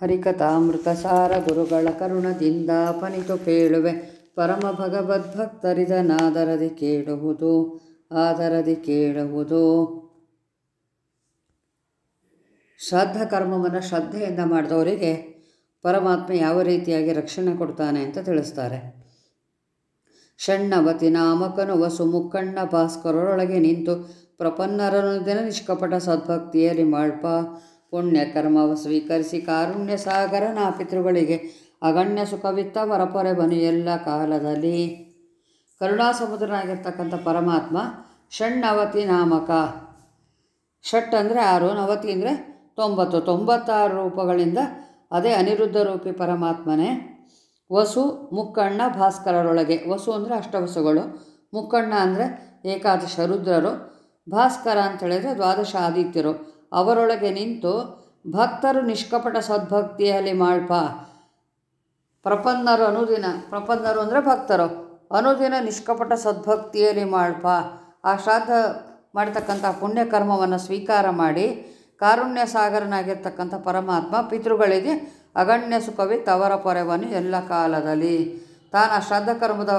ಹರಿಕಥಾಮೃತ ಸಾರ ಗುರುಗಳ ಕರುಣದಿಂದ ಪನಿತು ಕೇಳುವೆ. ಪರಮ ಭಗವದ್ಭಕ್ತರಿದನಾದರದಿ ಕೇಳುವುದು, ಆದರದಿ ಕೇಳುವುದು. ಶ್ರದ್ಧ ಕರ್ಮವನ್ನು ಶ್ರದ್ಧೆಯಿಂದ ಮಾಡಿದವರಿಗೆ ಪರಮಾತ್ಮ ಯಾವ ರೀತಿಯಾಗಿ ರಕ್ಷಣೆ ಕೊಡ್ತಾನೆ ಅಂತ ತಿಳಿಸ್ತಾರೆ. ಷಣ್ಣವತಿ ವಸು ಮುಕ್ಕಣ್ಣ ಭಾಸ್ಕರರೊಳಗೆ ನಿಂತು ಪ್ರಪನ್ನರನ್ನು ದಿನ ನಿಷ್ಕಪಟ ಸದ್ಭಕ್ತಿಯಲ್ಲಿ ಮಾಡ್ಪ ಪುಣ್ಯ ಕರ್ಮವ ಸ್ವೀಕರಿಸಿ ಕಾರುಣ್ಯ ಸಾಗರನ ಪಿತೃಗಳಿಗೆ ಅಗಣ್ಯ ಸುಖವಿತ್ತ ವರಪೊರೆ ಬನು ಎಲ್ಲ ಕಾಲದಲ್ಲಿ. ಕರುಣಾ ಸಮುದ್ರನಾಗಿರ್ತಕ್ಕಂಥ ಪರಮಾತ್ಮ ಷಣ್ಣವತಿ ನಾಮಕ. ಷಟ್ ಅಂದರೆ ಆರು, ನವತಿ ಅಂದರೆ ತೊಂಬತ್ತು. ತೊಂಬತ್ತಾರು ರೂಪಗಳಿಂದ ಅದೇ ಅನಿರುದ್ಧ ರೂಪಿ ಪರಮಾತ್ಮನೇ. ವಸು, ಮುಕ್ಕಣ್ಣ, ಭಾಸ್ಕರರೊಳಗೆ. ವಸು ಅಂದರೆ ಅಷ್ಟವಸುಗಳು. ಮುಕ್ಕಣ್ಣ ಅಂದರೆ ಏಕಾದಶ ರುದ್ರರು. ಭಾಸ್ಕರ ಅಂತೇಳಿದರೆ ದ್ವಾದಶ ಆದಿತ್ಯರು. ಅವರೊಳಗೆ ನಿಂತು ಭಕ್ತರು ನಿಷ್ಕಪಟ ಸದ್ಭಕ್ತಿಯಲ್ಲಿ ಮಾಡ್ಪ ಪ್ರಪನ್ನರು ಅನುದಿನ, ಪ್ರಪನ್ನರು ಅಂದರೆ ಭಕ್ತರು. ಅನುದಿನ ನಿಷ್ಕಪಟ ಸದ್ಭಕ್ತಿಯಲ್ಲಿ ಮಾಡ್ಪ ಆ ಶ್ರಾದ್ದ ಮಾಡ್ತಕ್ಕಂಥ ಪುಣ್ಯಕರ್ಮವನ್ನು ಸ್ವೀಕಾರ ಮಾಡಿ ಕಾರುಣ್ಯ ಸಾಗರನಾಗಿರ್ತಕ್ಕಂಥ ಪರಮಾತ್ಮ ಪಿತೃಗಳಿಗೆ ಅಗಣ್ಯ ಸುಖವೇ ತವರ ಪೊರೆವನ್ನು ಎಲ್ಲ ಕಾಲದಲ್ಲಿ. ತಾನು ಆ ಶ್ರಾದ್ದ ಕರ್ಮದ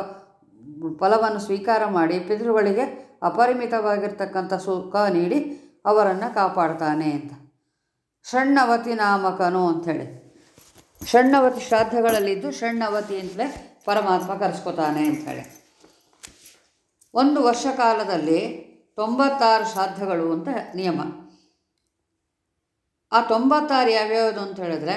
ಫಲವನ್ನು ಸ್ವೀಕಾರ ಮಾಡಿ ಪಿತೃಗಳಿಗೆ ಅಪರಿಮಿತವಾಗಿರ್ತಕ್ಕಂಥ ಸುಖ ನೀಡಿ ಅವರನ್ನು ಕಾಪಾಡ್ತಾನೆ ಅಂತ. ಷಣ್ಣವತಿ ನಾಮಕನು ಅಂಥೇಳಿ. ಷಣ್ಣವತಿ ಶ್ರಾದ್ದಗಳಲ್ಲಿದ್ದು ಷಣ್ಣವತಿ ಅಂತಲೇ ಪರಮಾತ್ಮ ಕರೆಸ್ಕೊತಾನೆ ಅಂಥೇಳಿ. ಒಂದು ವರ್ಷ ಕಾಲದಲ್ಲಿ ತೊಂಬತ್ತಾರು ಶ್ರಾದ್ದಗಳು ಅಂತ ನಿಯಮ. ಆ ತೊಂಬತ್ತಾರು ಯಾವ್ಯಾವುದು ಅಂತ ಹೇಳಿದ್ರೆ,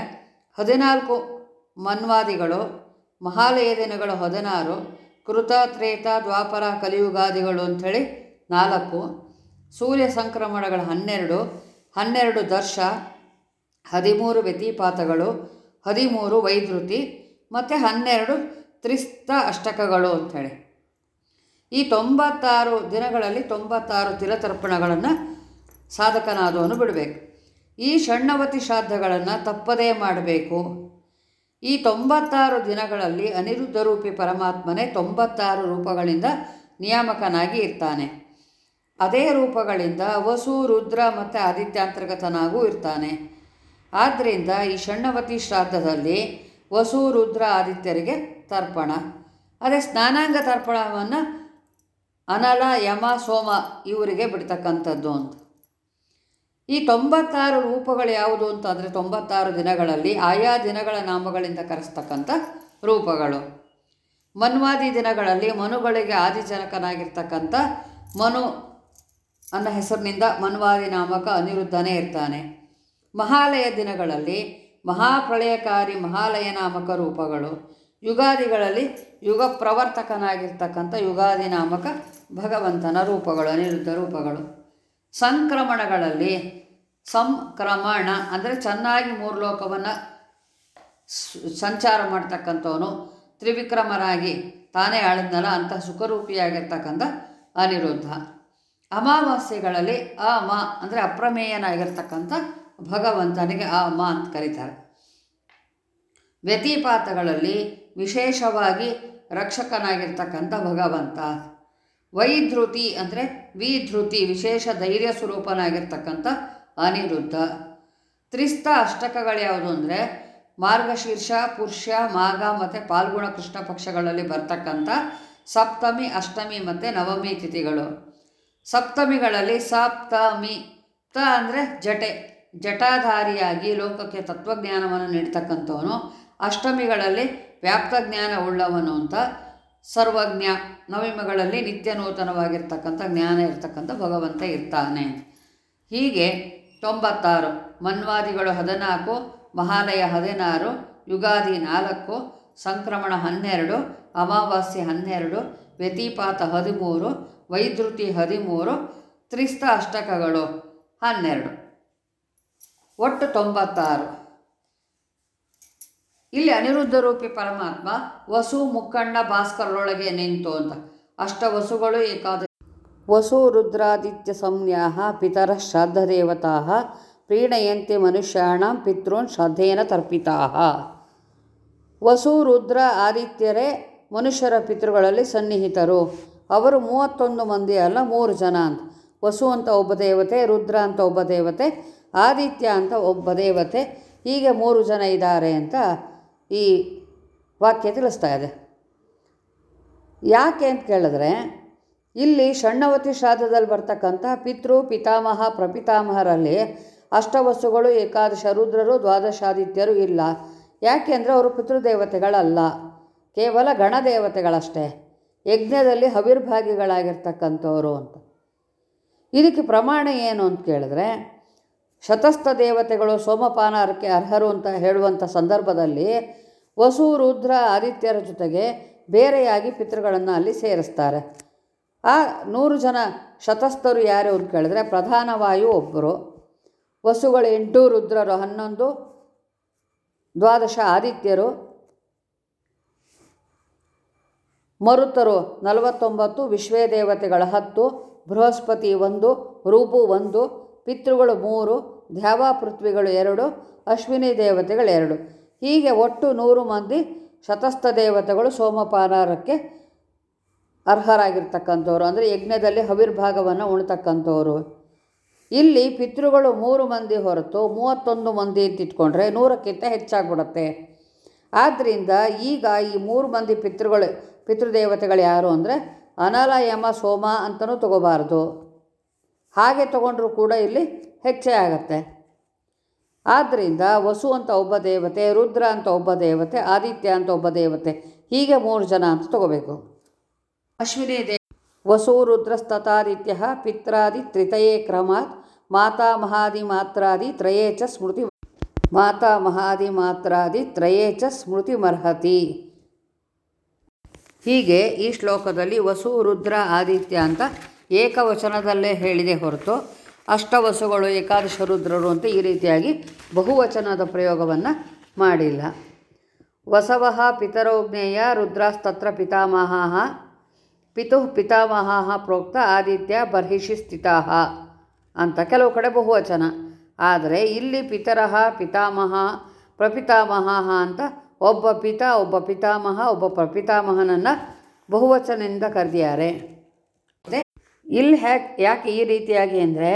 ಹದಿನಾಲ್ಕು ಮನ್ವಾದಿಗಳು, ಮಹಾಲಯ ದಿನಗಳು ಹದಿನಾರು ಕೃತ ತ್ರೇತ ದ್ವಾಪರ ಕಲಿಯುಗಾದಿಗಳು ಅಂಥೇಳಿ ನಾಲ್ಕು ಸೂರ್ಯ ಸಂಕ್ರಮಣಗಳ ಹನ್ನೆರಡು ಹನ್ನೆರಡು ದರ್ಶ, ಹದಿಮೂರು ವ್ಯತಿಪಾತಗಳು, ಹದಿಮೂರು ವೈದ್ರುತಿ ಮತ್ತು ಹನ್ನೆರಡು ತ್ರಿಸ್ತ ಅಷ್ಟಕಗಳು ಅಂಥೇಳಿ. ಈ ತೊಂಬತ್ತಾರು ದಿನಗಳಲ್ಲಿ ತೊಂಬತ್ತಾರು ತಿಲತರ್ಪಣಗಳನ್ನು ಸಾಧಕನಾದವನು ಬಿಡಬೇಕು. ಈ ಷಣ್ಣವತಿ ಶ್ರಾದ್ದಗಳನ್ನು ತಪ್ಪದೇ ಮಾಡಬೇಕು. ಈ ತೊಂಬತ್ತಾರು ದಿನಗಳಲ್ಲಿ ಅನಿರುದ್ಧ ರೂಪಿ ಪರಮಾತ್ಮನೇ ತೊಂಬತ್ತಾರು ರೂಪಗಳಿಂದ ನಿಯಾಮಕನಾಗಿ ಇರ್ತಾನೆ. ಅದೇ ರೂಪಗಳಿಂದ ವಸು, ರುದ್ರ ಮತ್ತು ಆದಿತ್ಯಾಂತರ್ಗತನಾಗೂ ಇರ್ತಾನೆ. ಆದ್ದರಿಂದ ಈ ಷಣ್ಣವತಿ ಶ್ರಾದ್ದದಲ್ಲಿ ವಸು, ರುದ್ರ, ಆದಿತ್ಯರಿಗೆ ತರ್ಪಣ. ಅದೇ ಸ್ನಾನಾಂಗ ತರ್ಪಣವನ್ನು ಅನಲ, ಯಮ, ಸೋಮ ಇವರಿಗೆ ಬಿಡ್ತಕ್ಕಂಥದ್ದು ಅಂತ. ಈ ತೊಂಬತ್ತಾರು ರೂಪಗಳು ಯಾವುದು ಅಂತಂದರೆ ತೊಂಬತ್ತಾರು ದಿನಗಳಲ್ಲಿ ಆಯಾ ದಿನಗಳ ನಾಮಗಳಿಂದ ಕರೆಸ್ತಕ್ಕಂಥ ರೂಪಗಳು. ಮನ್ವಾದಿ ದಿನಗಳಲ್ಲಿ ಮನುಗಳಿಗೆ ಆದಿಜನಕನಾಗಿರ್ತಕ್ಕಂಥ ಮನು ಅನ್ನೋ ಹೆಸರಿನಿಂದ ಮನ್ವಾದಿ ನಾಮಕ ಅನಿರುದ್ಧನೇ ಇರ್ತಾನೆ. ಮಹಾಲಯ ದಿನಗಳಲ್ಲಿ ಮಹಾಪ್ರಳಯಕಾರಿ ಮಹಾಲಯ ನಾಮಕ ರೂಪಗಳು, ಯುಗಾದಿಗಳಲ್ಲಿ ಯುಗ ಪ್ರವರ್ತಕನಾಗಿರ್ತಕ್ಕಂಥ ಯುಗಾದಿ ನಾಮಕ ಭಗವಂತನ ರೂಪಗಳು, ಅನಿರುದ್ಧ ರೂಪಗಳು. ಸಂಕ್ರಮಣಗಳಲ್ಲಿ ಸಂಕ್ರಮಣ ಅಂದರೆ ಚೆನ್ನಾಗಿ ಮೂರು ಲೋಕವನ್ನು ಸಂಚಾರ ಮಾಡ್ತಕ್ಕಂಥವನು ತ್ರಿವಿಕ್ರಮರಾಗಿ ತಾನೇ ಆಳಿದ್ನಲ್ಲ ಅಂತ ಸುಖರೂಪಿಯಾಗಿರ್ತಕ್ಕಂಥ ಅನಿರುದ್ಧ. ಅಮಾವಾಸ್ಯೆಗಳಲ್ಲಿ ಅ ಮ ಅಂದರೆ ಅಪ್ರಮೇಯನಾಗಿರ್ತಕ್ಕಂಥ ಭಗವಂತನಿಗೆ ಆ ಮ ಅಂತ ಕರೀತಾರೆ. ವ್ಯತಿಪಾತಗಳಲ್ಲಿ ವಿಶೇಷವಾಗಿ ರಕ್ಷಕನಾಗಿರ್ತಕ್ಕಂಥ ಭಗವಂತ, ವೈಧೃತಿ ಅಂದರೆ ವಿಧೃತಿ, ವಿಶೇಷ ಧೈರ್ಯ ಸ್ವರೂಪನಾಗಿರ್ತಕ್ಕಂಥ ಅನಿರುದ್ಧ. ತ್ರಿಸ್ತ ಅಷ್ಟಕಗಳು ಯಾವುದು ಅಂದರೆ ಮಾರ್ಗಶೀರ್ಷ ಪುರುಷ ಮಾಘ ಮತ್ತು ಪಾಲ್ಗುಣ ಕೃಷ್ಣ ಪಕ್ಷಗಳಲ್ಲಿ ಬರ್ತಕ್ಕಂಥ ಸಪ್ತಮಿ, ಅಷ್ಟಮಿ ಮತ್ತು ನವಮಿ ತಿಥಿಗಳು. ಸಪ್ತಮಿಗಳಲ್ಲಿ ಸಪ್ತಮಿ. ತ ಅಂದರೆ ಜಟೆ. ಜಟಾಧಾರಿಯಾಗಿ ಲೋಕಕ್ಕೆ ತತ್ವಜ್ಞಾನವನ್ನು ನೀಡ್ತಕ್ಕಂಥವನು. ಅಷ್ಟಮಿಗಳಲ್ಲಿ ವ್ಯಾಪ್ತ ಜ್ಞಾನ ಉಳ್ಳವನು ಅಂತ ಸರ್ವಜ್ಞ. ನವಮಿಗಳಲ್ಲಿ ನಿತ್ಯ ನೂತನವಾಗಿರ್ತಕ್ಕಂಥ ಜ್ಞಾನ ಇರ್ತಕ್ಕಂಥ ಭಗವಂತ ಇರ್ತಾನೆ. ಹೀಗೆ ತೊಂಬತ್ತಾರು. ಮನ್ವಾದಿಗಳು ಹದಿನಾಲ್ಕು, ಮಹಾಲಯ ಹದಿನಾರು, ಯುಗಾದಿ ನಾಲ್ಕು, ಸಂಕ್ರಮಣ ಹನ್ನೆರಡು, ಅಮಾವಾಸ್ಯೆ ಹನ್ನೆರಡು, ವ್ಯತಿಪಾತ ಹದಿಮೂರು ವೈದ್ರುತಿ ಹದಿಮೂರು, ತ್ರಿಸ್ತ ಅಷ್ಟಕಗಳು ಹನ್ನೆರಡು. ಒಟ್ಟು ತೊಂಬತ್ತಾರು. ಇಲ್ಲಿ ಅನಿರುದ್ಧ ರೂಪಿ ಪರಮಾತ್ಮ ವಸು ಮುಕ್ಕಣ್ಣ ಭಾಸ್ಕರರೊಳಗೆ ನಿಂತು ಅಂತ. ಅಷ್ಟವಸುಗಳು ಏಕಾದ ವಸು ರುದ್ರಾದಿತ್ಯ ಸಂಜ್ಞಾ ಪಿತರ ಶ್ರಾದ್ದದೇವತಾ ಪ್ರೀಣಯಂತೆ ಮನುಷ್ಯಾಣ ಪಿತೃನ್ ಶ್ರದ್ಧೇನ ತರ್ಪಿತಾ ವಸು ರುದ್ರ ಆದಿತ್ಯರೇ ಮನುಷ್ಯರ ಪಿತೃಗಳಲ್ಲಿ ಸನ್ನಿಹಿತರು. ಅವರು ಮೂವತ್ತೊಂದು ಮಂದಿ ಅಲ್ಲ, ಮೂರು ಜನ ಅಂತ. ವಸು ಅಂತ ಒಬ್ಬ ದೇವತೆ, ರುದ್ರ ಅಂತ ಒಬ್ಬ ದೇವತೆ, ಆದಿತ್ಯ ಅಂತ ಒಬ್ಬ ದೇವತೆ, ಹೀಗೆ ಮೂರು ಜನ ಇದ್ದಾರೆ ಅಂತ ಈ ವಾಕ್ಯ ತಿಳಿಸ್ತಾ ಇದೆ. ಯಾಕೆ ಅಂತ ಕೇಳಿದ್ರೆ, ಇಲ್ಲಿ ಷಣ್ಣವತಿ ಶ್ರಾದ್ದದಲ್ಲಿ ಬರ್ತಕ್ಕಂಥ ಪಿತೃ, ಪಿತಾಮಹ, ಪ್ರಪಿತಾಮಹರಲ್ಲಿ ಅಷ್ಟವಸ್ತುಗಳು ಏಕಾದಶ ರುದ್ರರು, ದ್ವಾದಶಾದಿತ್ಯರು ಇಲ್ಲ. ಯಾಕೆ ಅಂದರೆ ಅವರು ಪಿತೃದೇವತೆಗಳಲ್ಲ. ಕೇವಲ ಗಣದೇವತೆಗಳಷ್ಟೇ. ಯಜ್ಞದಲ್ಲಿ ಹವಿರ್ಭಾಗಿಗಳಾಗಿರ್ತಕ್ಕಂಥವರು ಅಂತ. ಇದಕ್ಕೆ ಪ್ರಮಾಣ ಏನು ಅಂತ ಕೇಳಿದ್ರೆ, ಶತಸ್ಥ ದೇವತೆಗಳು ಸೋಮಪಾನಾರಕ್ಕೆ ಅರ್ಹರು ಅಂತ ಹೇಳುವಂಥ ಸಂದರ್ಭದಲ್ಲಿ ವಸು, ರುದ್ರ, ಆದಿತ್ಯರ ಜೊತೆಗೆ ಬೇರೆಯಾಗಿ ಪಿತೃಗಳನ್ನು ಅಲ್ಲಿ ಸೇರಿಸ್ತಾರೆ. ಆ ನೂರು ಜನ ಶತಸ್ಥರು ಯಾರು ಅಂತ ಕೇಳಿದ್ರೆ ಪ್ರಧಾನವಾಯು ಒಬ್ಬರು, ವಸುಗಳು ಎಂಟು, ರುದ್ರರು ಹನ್ನೊಂದು, ದ್ವಾದಶ ಆದಿತ್ಯರು ಮರುತರು ನಲವತ್ತೊಂಬತ್ತು ವಿಶ್ವೇ ದೇವತೆಗಳ ಹತ್ತು, ಬೃಹಸ್ಪತಿ ಒಂದು, ರೂಪು ಒಂದು, ಪಿತೃಗಳು ಮೂರು, ದ್ಯಾವಾ ಪೃಥ್ವಿಗಳು ಎರಡು, ಅಶ್ವಿನಿ ದೇವತೆಗಳು ಎರಡು. ಹೀಗೆ ಒಟ್ಟು ನೂರು ಮಂದಿ ಶತಸ್ಥ ದೇವತೆಗಳು ಸೋಮಪಾನಾರಕ್ಕೆ ಅರ್ಹರಾಗಿರ್ತಕ್ಕಂಥವ್ರು, ಅಂದರೆ ಯಜ್ಞದಲ್ಲಿ ಹವಿರ್ಭಾಗವನ್ನು ಉಣ್ತಕ್ಕಂಥವ್ರು. ಇಲ್ಲಿ ಪಿತೃಗಳು ಮೂರು ಮಂದಿ ಹೊರತು ಮೂವತ್ತೊಂದು ಮಂದಿ ಅಂತ ಇಟ್ಕೊಂಡ್ರೆ ನೂರಕ್ಕಿಂತ ಹೆಚ್ಚಾಗ್ಬಿಡುತ್ತೆ. ಆದ್ದರಿಂದ ಈಗ ಈ ಮೂರು ಮಂದಿ ಪಿತೃಗಳು ಪಿತೃದೇವತೆಗಳು ಯಾರು ಅಂದರೆ ಅನಲ ಯಮ ಸೋಮ ಅಂತಲೂ ತಗೋಬಾರ್ದು. ಹಾಗೆ ತಗೊಂಡ್ರೂ ಕೂಡ ಇಲ್ಲಿ ಹೆಚ್ಚೇ ಆಗತ್ತೆ. ಆದ್ದರಿಂದ ವಸು ಅಂತ ಒಬ್ಬ ದೇವತೆ ರುದ್ರ ಅಂತ ಒಬ್ಬ ದೇವತೆ ಆದಿತ್ಯ ಅಂತ ಒಬ್ಬ ದೇವತೆ ಹೀಗೆ ಮೂರು ಜನ ಅಂತ ತಗೋಬೇಕು. ಅಶ್ವಿನಿ ದೇ ವಸು ರುದ್ರಸ್ತತಾದಿತ್ಯ ಪಿತ್ರಾದಿ ತ್ರಿತಯೇ ಕ್ರಮಾತ್ ಮಾತಾ ಮಹಾದಿ ಮಾತ್ರಾದಿ ತ್ರಯೇ ಚ ಸ್ಮೃತಿ ಮಾತಾ ಮಹಾದಿ ಮಾತ್ರಾದಿ ತ್ರಯೇ ಚ ಸ್ಮೃತಿಮರ್ಹತಿ ಹೀಗೆ ಈ ಶ್ಲೋಕದಲ್ಲಿ ವಸು ರುದ್ರ ಆದಿತ್ಯ ಅಂತ ಏಕವಚನದಲ್ಲೇ ಹೇಳಿದೆ ಹೊರತು ಅಷ್ಟವಸುಗಳು ಏಕಾದಶ ರುದ್ರರು ಅಂತ ಈ ರೀತಿಯಾಗಿ ಬಹುವಚನದ ಪ್ರಯೋಗವನ್ನು ಮಾಡಿಲ್ಲ. ವಸವಃ ಪಿತರೋಜ್ಞೇಯ ರುದ್ರಾಸ್ತತ್ರ ಪಿತಾಮಹ ಪಿತುಃ ಪಿತಾಮಹ ಪ್ರೋಕ್ತ ಆದಿತ್ಯ ಬರ್ಹಿಷಿ ಸ್ಥಿತಾಹ ಅಂತ ಕೆಲವು ಕಡೆ ಬಹುವಚನ. ಆದರೆ ಇಲ್ಲಿ ಪಿತರಹ ಪಿತಾಮಹ ಪ್ರಪಿತಾಮಹ ಅಂತ ಒಬ್ಬ ಪಿತ, ಒಬ್ಬ ಪಿತಾಮಹ, ಒಬ್ಬ ಪ್ರಪಿತಾಮಹನನ್ನು ಬಹುವಚನದಿಂದ ಕರೆದಿದ್ದಾರೆ. ಇಲ್ಲಿ ಹ್ಯಾಕ್, ಯಾಕೆ ಈ ರೀತಿಯಾಗಿ ಅಂದರೆ,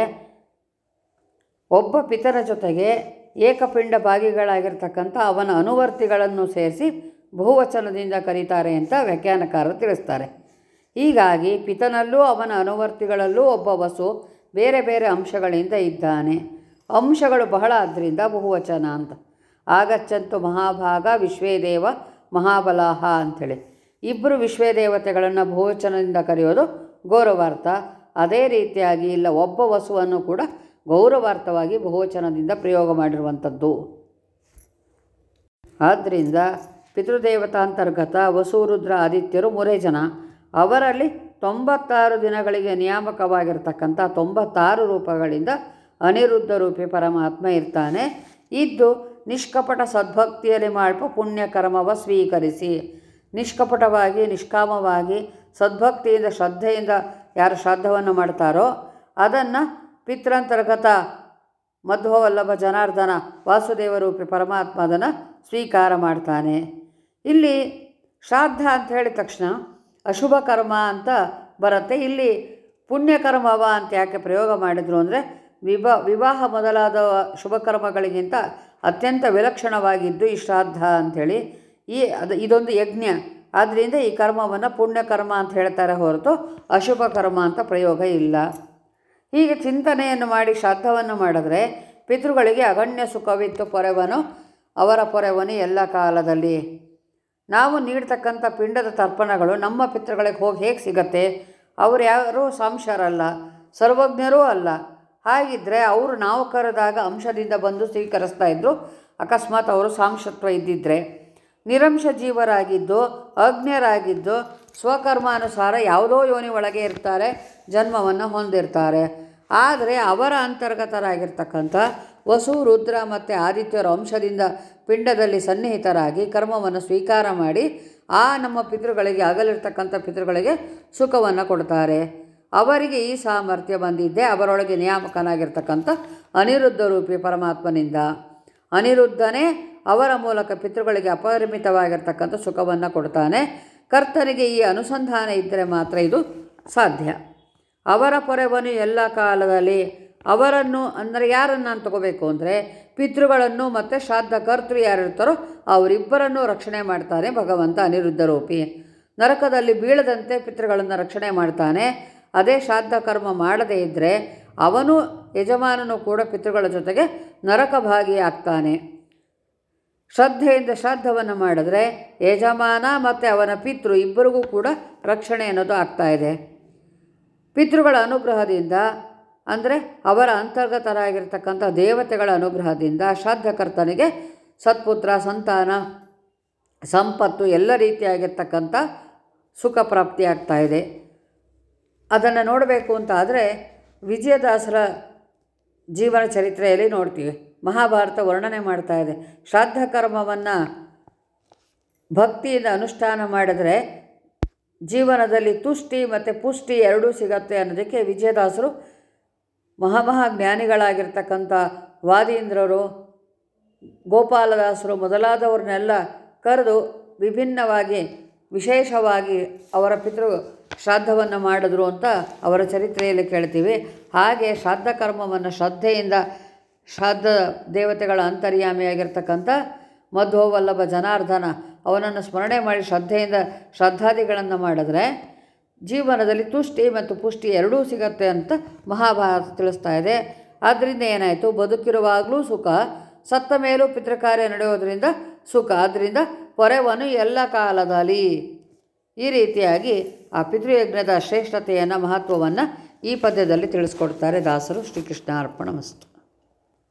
ಒಬ್ಬ ಪಿತನ ಜೊತೆಗೆ ಏಕಪಿಂಡ ಭಾಗಿಗಳಾಗಿರ್ತಕ್ಕಂಥ ಅವನ ಅನುವರ್ತಿಗಳನ್ನು ಸೇರಿಸಿ ಬಹುವಚನದಿಂದ ಕರೀತಾರೆ ಅಂತ ವ್ಯಾಖ್ಯಾನಕಾರರು ತಿಳಿಸ್ತಾರೆ. ಹೀಗಾಗಿ ಪಿತನಲ್ಲೂ ಅವನ ಅನುವರ್ತಿಗಳಲ್ಲೂ ಒಬ್ಬ ವಸು ಬೇರೆ ಬೇರೆ ಅಂಶಗಳಿಂದ ಇದ್ದಾನೆ. ಅಂಶಗಳು ಬಹಳ ಆದ್ದರಿಂದ ಬಹುವಚನ ಅಂತ. ಆಗಚ್ಚಂತು ಮಹಾಭಾಗ ವಿಶ್ವೇದೇವ ಮಹಾಬಲಾಹ ಅಂಥೇಳಿ. ಇಬ್ಬರು ವಿಶ್ವೇ ದೇವತೆಗಳನ್ನು ಬಹುವಚನದಿಂದ ಕರೆಯೋದು ಗೌರವಾರ್ಥ. ಅದೇ ರೀತಿಯಾಗಿ ಇಲ್ಲ, ಒಬ್ಬ ವಸುವನ್ನು ಕೂಡ ಗೌರವಾರ್ಥವಾಗಿ ಬಹುವಚನದಿಂದ ಪ್ರಯೋಗ ಮಾಡಿರುವಂಥದ್ದು. ಆದ್ದರಿಂದ ಪಿತೃದೇವತಾಂತರ್ಗತ ವಸುರುದ್ರ ಆದಿತ್ಯರು ಮೂರೇ ಜನ. ಅವರಲ್ಲಿ ತೊಂಬತ್ತಾರು ದಿನಗಳಿಗೆ ನಿಯಾಮಕವಾಗಿರ್ತಕ್ಕಂಥ ತೊಂಬತ್ತಾರು ರೂಪಗಳಿಂದ ಅನಿರುದ್ಧ ರೂಪಿ ಪರಮಾತ್ಮ ಇರ್ತಾನೆ. ಇದ್ದು ನಿಷ್ಕಪಟ ಸದ್ಭಕ್ತಿಯಲ್ಲಿ ಮಾಡುವ ಪುಣ್ಯಕರ್ಮವ ಸ್ವೀಕರಿಸಿ. ನಿಷ್ಕಪಟವಾಗಿ, ನಿಷ್ಕಾಮವಾಗಿ, ಸದ್ಭಕ್ತಿಯಿಂದ, ಶ್ರದ್ಧೆಯಿಂದ ಯಾರು ಶ್ರಾದ್ದವನ್ನು ಮಾಡ್ತಾರೋ ಅದನ್ನು ಪಿತ್ರಂತರ್ಗತ ಮಧ್ವವಲ್ಲಭ ಜನಾರ್ದನ ವಾಸುದೇವರೂಪಿ ಪರಮಾತ್ಮ ಅದನ್ನು ಸ್ವೀಕಾರ ಮಾಡ್ತಾನೆ. ಇಲ್ಲಿ ಶ್ರಾದ್ದ ಅಂತ ಹೇಳಿದ ತಕ್ಷಣ ಅಶುಭ ಕರ್ಮ ಅಂತ ಬರುತ್ತೆ. ಇಲ್ಲಿ ಪುಣ್ಯಕರ್ಮವ ಅಂತ ಯಾಕೆ ಪ್ರಯೋಗ ಮಾಡಿದರು ಅಂದರೆ ವಿಭ, ವಿವಾಹ ಮೊದಲಾದ ಶುಭ ಕರ್ಮಗಳಿಗಿಂತ ಅತ್ಯಂತ ವಿಲಕ್ಷಣವಾಗಿದ್ದು ಈ ಶ್ರಾದ್ದ ಅಂಥೇಳಿ. ಈ ಅದು ಇದೊಂದು ಯಜ್ಞ. ಆದ್ದರಿಂದ ಈ ಕರ್ಮವನ್ನು ಪುಣ್ಯಕರ್ಮ ಅಂತ ಹೇಳ್ತಾರೆ ಹೊರತು ಅಶುಭ ಕರ್ಮ ಅಂತ ಪ್ರಯೋಗ ಇಲ್ಲ. ಹೀಗೆ ಚಿಂತನೆಯನ್ನು ಮಾಡಿ ಶ್ರಾದ್ದವನ್ನು ಮಾಡಿದ್ರೆ ಪಿತೃಗಳಿಗೆ ಅಗಣ್ಯ ಸುಖವಿತ್ತು ಪೊರೆವನು, ಅವರ ಪೊರೆವನು ಎಲ್ಲ ಕಾಲದಲ್ಲಿ. ನಾವು ನೀಡ್ತಕ್ಕಂಥ ಪಿಂಡದ ತರ್ಪಣಗಳು ನಮ್ಮ ಪಿತೃಗಳಿಗೆ ಹೋಗಿ ಹೇಗೆ ಸಿಗತ್ತೆ? ಅವರು ಯಾರೂ ಸಾಂಶರಲ್ಲ, ಸರ್ವಜ್ಞರೂ ಅಲ್ಲ. ಹಾಗಿದ್ದರೆ ಅವರು ನಾವು ಕರೆದಾಗ ಅಂಶದಿಂದ ಬಂದು ಸ್ವೀಕರಿಸ್ತಾ ಇದ್ದರು ಅಕಸ್ಮಾತ್ ಅವರು ಸಾಂಶತ್ವ ಇದ್ದಿದ್ದರೆ ನಿರಂಶ ಜೀವರಾಗಿದ್ದು, ಅಜ್ಞರಾಗಿದ್ದು, ಸ್ವಕರ್ಮಾನುಸಾರ ಯಾವುದೋ ಯೋನಿ ಒಳಗೆ ಇರ್ತಾರೆ, ಜನ್ಮವನ್ನು ಹೊಂದಿರ್ತಾರೆ. ಆದರೆ ಅವರ ಅಂತರ್ಗತರಾಗಿರ್ತಕ್ಕಂಥ ವಸು, ರುದ್ರ ಮತ್ತು ಆದಿತ್ಯರ ಅಂಶದಿಂದ ಪಿಂಡದಲ್ಲಿ ಸನ್ನಿಹಿತರಾಗಿ ಕರ್ಮವನ್ನು ಸ್ವೀಕಾರ ಮಾಡಿ ಆ ನಮ್ಮ ಪಿತೃಗಳಿಗೆ ಆಗಲಿರ್ತಕ್ಕಂಥ ಪಿತೃಗಳಿಗೆ ಸುಖವನ್ನು ಕೊಡ್ತಾರೆ. ಅವರಿಗೆ ಈ ಸಾಮರ್ಥ್ಯ ಬಂದಿದ್ದೇ ಅವರೊಳಗೆ ನಿಯಾಮಕನಾಗಿರ್ತಕ್ಕಂಥ ಅನಿರುದ್ಧ ರೂಪಿ ಪರಮಾತ್ಮನಿಂದ. ಅನಿರುದ್ಧನೇ ಅವರ ಮೂಲಕ ಪಿತೃಗಳಿಗೆ ಅಪರಿಮಿತವಾಗಿರ್ತಕ್ಕಂಥ ಸುಖವನ್ನು ಕೊಡ್ತಾನೆ. ಕರ್ತನಿಗೆ ಈ ಅನುಸಂಧಾನ ಇದ್ದರೆ ಮಾತ್ರ ಇದು ಸಾಧ್ಯ. ಅವರ ಪೊರೆವನು ಎಲ್ಲ ಕಾಲದಲ್ಲಿ ಅವರನ್ನು, ಅಂದರೆ ಯಾರನ್ನು ನಾನು ತಗೋಬೇಕು ಅಂದರೆ ಪಿತೃಗಳನ್ನು ಮತ್ತು ಶ್ರಾದ್ದ ಕರ್ತೃ ಯಾರಿರ್ತಾರೋ ಅವರಿಬ್ಬರನ್ನು ರಕ್ಷಣೆ ಮಾಡ್ತಾನೆ ಭಗವಂತ ಅನಿರುದ್ಧ ರೂಪಿ. ನರಕದಲ್ಲಿ ಬೀಳದಂತೆ ಪಿತೃಗಳನ್ನು ರಕ್ಷಣೆ ಮಾಡ್ತಾನೆ. ಅದೇ ಶ್ರಾದ್ದ ಕರ್ಮ ಮಾಡದೇ ಇದ್ದರೆ ಅವನು ಯಜಮಾನನು ಕೂಡ ಪಿತೃಗಳ ಜೊತೆಗೆ ನರಕ ಭಾಗಿಯಾಗ್ತಾನೆ ಶ್ರದ್ಧೆಯಿಂದ ಶ್ರಾದ್ದವನ್ನು ಮಾಡಿದ್ರೆ ಯಜಮಾನ ಮತ್ತು ಅವನ ಪಿತೃ ಇಬ್ಬರಿಗೂ ಕೂಡ ರಕ್ಷಣೆ ಅನ್ನೋದು ಆಗ್ತಾ ಇದೆ. ಪಿತೃಗಳ ಅನುಗ್ರಹದಿಂದ ಅಂದರೆ ಅವರ ಅಂತರ್ಗತರಾಗಿರ್ತಕ್ಕಂಥ ದೇವತೆಗಳ ಅನುಗ್ರಹದಿಂದ ಶ್ರಾದ್ದಕರ್ತನಿಗೆ ಸತ್ಪುತ್ರ, ಸಂತಾನ, ಸಂಪತ್ತು ಎಲ್ಲ ರೀತಿಯಾಗಿರ್ತಕ್ಕಂಥ ಸುಖ ಪ್ರಾಪ್ತಿಯಾಗ್ತಾ ಇದೆ. ಅದನ್ನು ನೋಡಬೇಕು ಅಂತ ಆದರೆ ವಿಜಯದಾಸರ ಜೀವನ ಚರಿತ್ರೆಯಲ್ಲಿ ನೋಡ್ತೀವಿ. ಮಹಾಭಾರತ ವರ್ಣನೆ ಮಾಡ್ತಾ ಇದೆ. ಶ್ರಾದ್ದ ಕರ್ಮವನ್ನು ಭಕ್ತಿಯಿಂದ ಅನುಷ್ಠಾನ ಮಾಡಿದರೆ ಜೀವನದಲ್ಲಿ ತುಷ್ಟಿ ಮತ್ತು ಪುಷ್ಟಿ ಎರಡೂ ಸಿಗತ್ತೆ ಅನ್ನೋದಕ್ಕೆ ವಿಜಯದಾಸರು ಮಹಾಮಹಾ ಜ್ಞಾನಿಗಳಾಗಿರ್ತಕ್ಕಂಥ ವಾದೀಂದ್ರರು, ಗೋಪಾಲದಾಸರು ಮೊದಲಾದವ್ರನ್ನೆಲ್ಲ ಕರೆದು ವಿಭಿನ್ನವಾಗಿ, ವಿಶೇಷವಾಗಿ ಅವರ ಪಿತೃ ಶ್ರಾದ್ದವನ್ನು ಮಾಡಿದ್ರು ಅಂತ ಅವರ ಚರಿತ್ರೆಯಲ್ಲಿ ಕೇಳ್ತೀವಿ. ಹಾಗೆ ಶ್ರಾದ್ದ ಕರ್ಮವನ್ನು ಶ್ರದ್ಧೆಯಿಂದ ಶ್ರಾದ್ದ ದೇವತೆಗಳ ಅಂತರ್ಯಾಮಿಯಾಗಿರ್ತಕ್ಕಂಥ ಮಧ್ವವಲ್ಲಭ ಜನಾರ್ದನ ಅವನನ್ನು ಸ್ಮರಣೆ ಮಾಡಿ ಶ್ರದ್ಧೆಯಿಂದ ಶ್ರದ್ಧಾದಿಗಳನ್ನು ಮಾಡಿದ್ರೆ ಜೀವನದಲ್ಲಿ ತುಷ್ಟಿ ಮತ್ತು ಪುಷ್ಟಿ ಎರಡೂ ಸಿಗತ್ತೆ ಅಂತ ಮಹಾಭಾರತ ತಿಳಿಸ್ತಾ ಇದೆ. ಆದ್ದರಿಂದ ಏನಾಯಿತು? ಬದುಕಿರುವಾಗಲೂ ಸುಖ, ಸತ್ತ ಮೇಲೂ ಪಿತೃಕಾರ್ಯ ನಡೆಯೋದರಿಂದ ಸುಖ. ಆದ್ದರಿಂದ ಪೊರೆವನು ಎಲ್ಲ ಕಾಲದಲ್ಲಿ ಈ ರೀತಿಯಾಗಿ ಆ ಪಿತೃಯಜ್ಞದ ಶ್ರೇಷ್ಠತೆಯನ್ನು ಮಹತ್ವವನ್ನು ಈ ಪದ್ಯದಲ್ಲಿ ತಿಳಿಸ್ಕೊಡ್ತಾರೆ ದಾಸರು ಶ್ರೀಕೃಷ್ಣ ಅರ್ಪಣ ಮಸ್ತು.